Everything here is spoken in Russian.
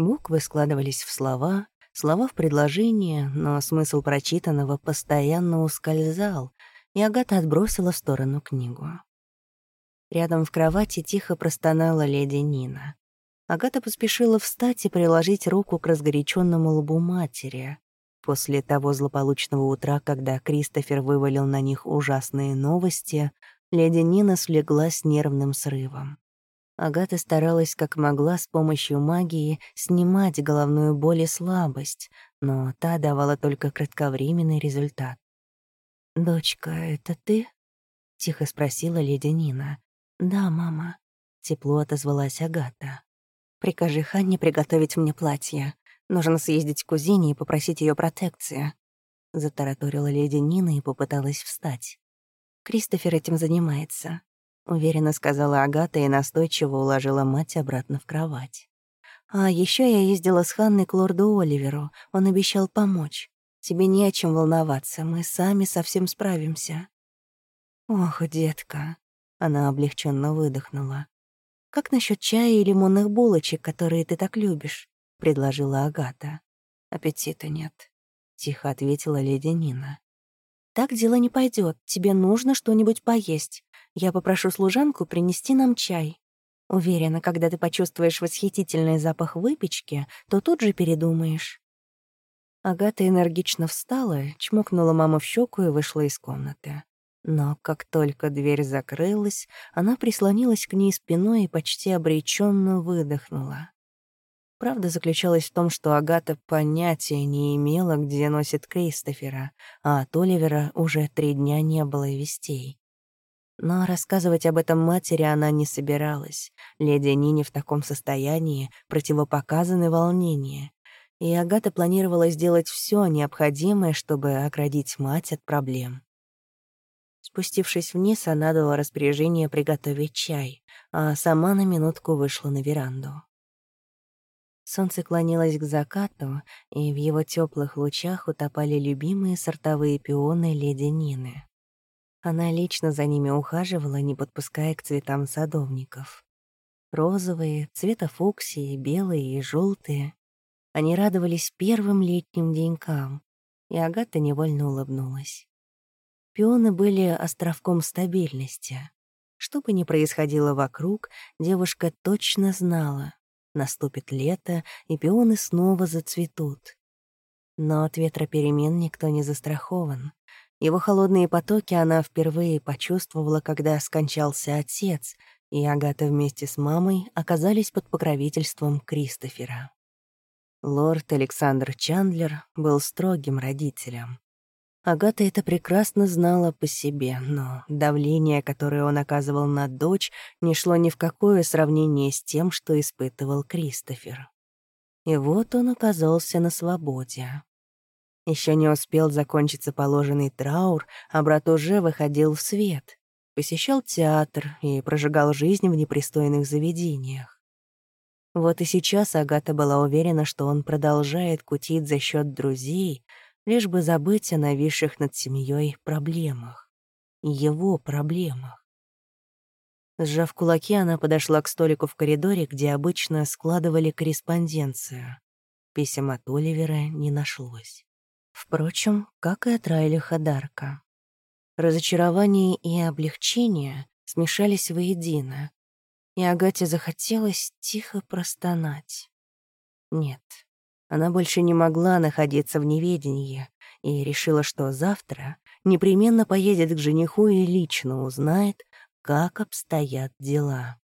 Буквы складывались в слова, слова в предложения, но смысл прочитанного постоянно ускользал, и Агата отбросила в сторону книгу. Рядом в кровати тихо простонала леди Нина. Агата поспешила встать и приложить руку к разгоряченному лбу матери. После того злополучного утра, когда Кристофер вывалил на них ужасные новости, леди Нина слегла с нервным срывом. Агата старалась как могла с помощью магии снимать головную боль и слабость, но та давала только кратковременный результат. «Дочка, это ты?» — тихо спросила леди Нина. «Да, мама», — тепло отозвалась Агата. «Прикажи Ханне приготовить мне платье. Нужно съездить к кузине и попросить ее протекции», — затараторила леди Нина и попыталась встать. «Кристофер этим занимается уверенно сказала Агата и настойчиво уложила мать обратно в кровать. А еще я ездила с Ханной к лорду Оливеру. Он обещал помочь. Тебе не о чем волноваться, мы сами совсем справимся. Ох, детка, она облегченно выдохнула. Как насчет чая и лимонных булочек, которые ты так любишь? предложила Агата. Аппетита нет, тихо ответила леди Нина. Так дело не пойдет. Тебе нужно что-нибудь поесть. Я попрошу служанку принести нам чай. Уверена, когда ты почувствуешь восхитительный запах выпечки, то тут же передумаешь». Агата энергично встала, чмокнула маму в щеку и вышла из комнаты. Но как только дверь закрылась, она прислонилась к ней спиной и почти обреченно выдохнула. Правда заключалась в том, что Агата понятия не имела, где носит Кристофера, а от Оливера уже три дня не было вестей. Но рассказывать об этом матери она не собиралась. Леди Нине в таком состоянии противопоказаны волнения. И Агата планировала сделать все необходимое, чтобы оградить мать от проблем. Спустившись вниз, она дала распоряжение приготовить чай, а сама на минутку вышла на веранду. Солнце клонилось к закату, и в его теплых лучах утопали любимые сортовые пионы леди Нины. Она лично за ними ухаживала, не подпуская к цветам садовников. Розовые, цвета фуксии, белые и желтые. Они радовались первым летним денькам, и Агата невольно улыбнулась. Пионы были островком стабильности. Что бы ни происходило вокруг, девушка точно знала. Наступит лето, и пионы снова зацветут. Но от ветра перемен никто не застрахован. Его холодные потоки она впервые почувствовала, когда скончался отец, и Агата вместе с мамой оказались под покровительством Кристофера. Лорд Александр Чандлер был строгим родителем. Агата это прекрасно знала по себе, но давление, которое он оказывал на дочь, не шло ни в какое сравнение с тем, что испытывал Кристофер. И вот он оказался на свободе. Еще не успел закончиться положенный траур, а брат уже выходил в свет. Посещал театр и прожигал жизнь в непристойных заведениях. Вот и сейчас Агата была уверена, что он продолжает кутить за счет друзей, лишь бы забыть о нависших над семьей проблемах. Его проблемах. Сжав кулаки, она подошла к столику в коридоре, где обычно складывали корреспонденцию. Писем от Оливера не нашлось. Впрочем, как и от Райлиха Дарка. Разочарование и облегчение смешались воедино, и Агате захотелось тихо простонать. Нет, она больше не могла находиться в неведении и решила, что завтра непременно поедет к жениху и лично узнает, как обстоят дела.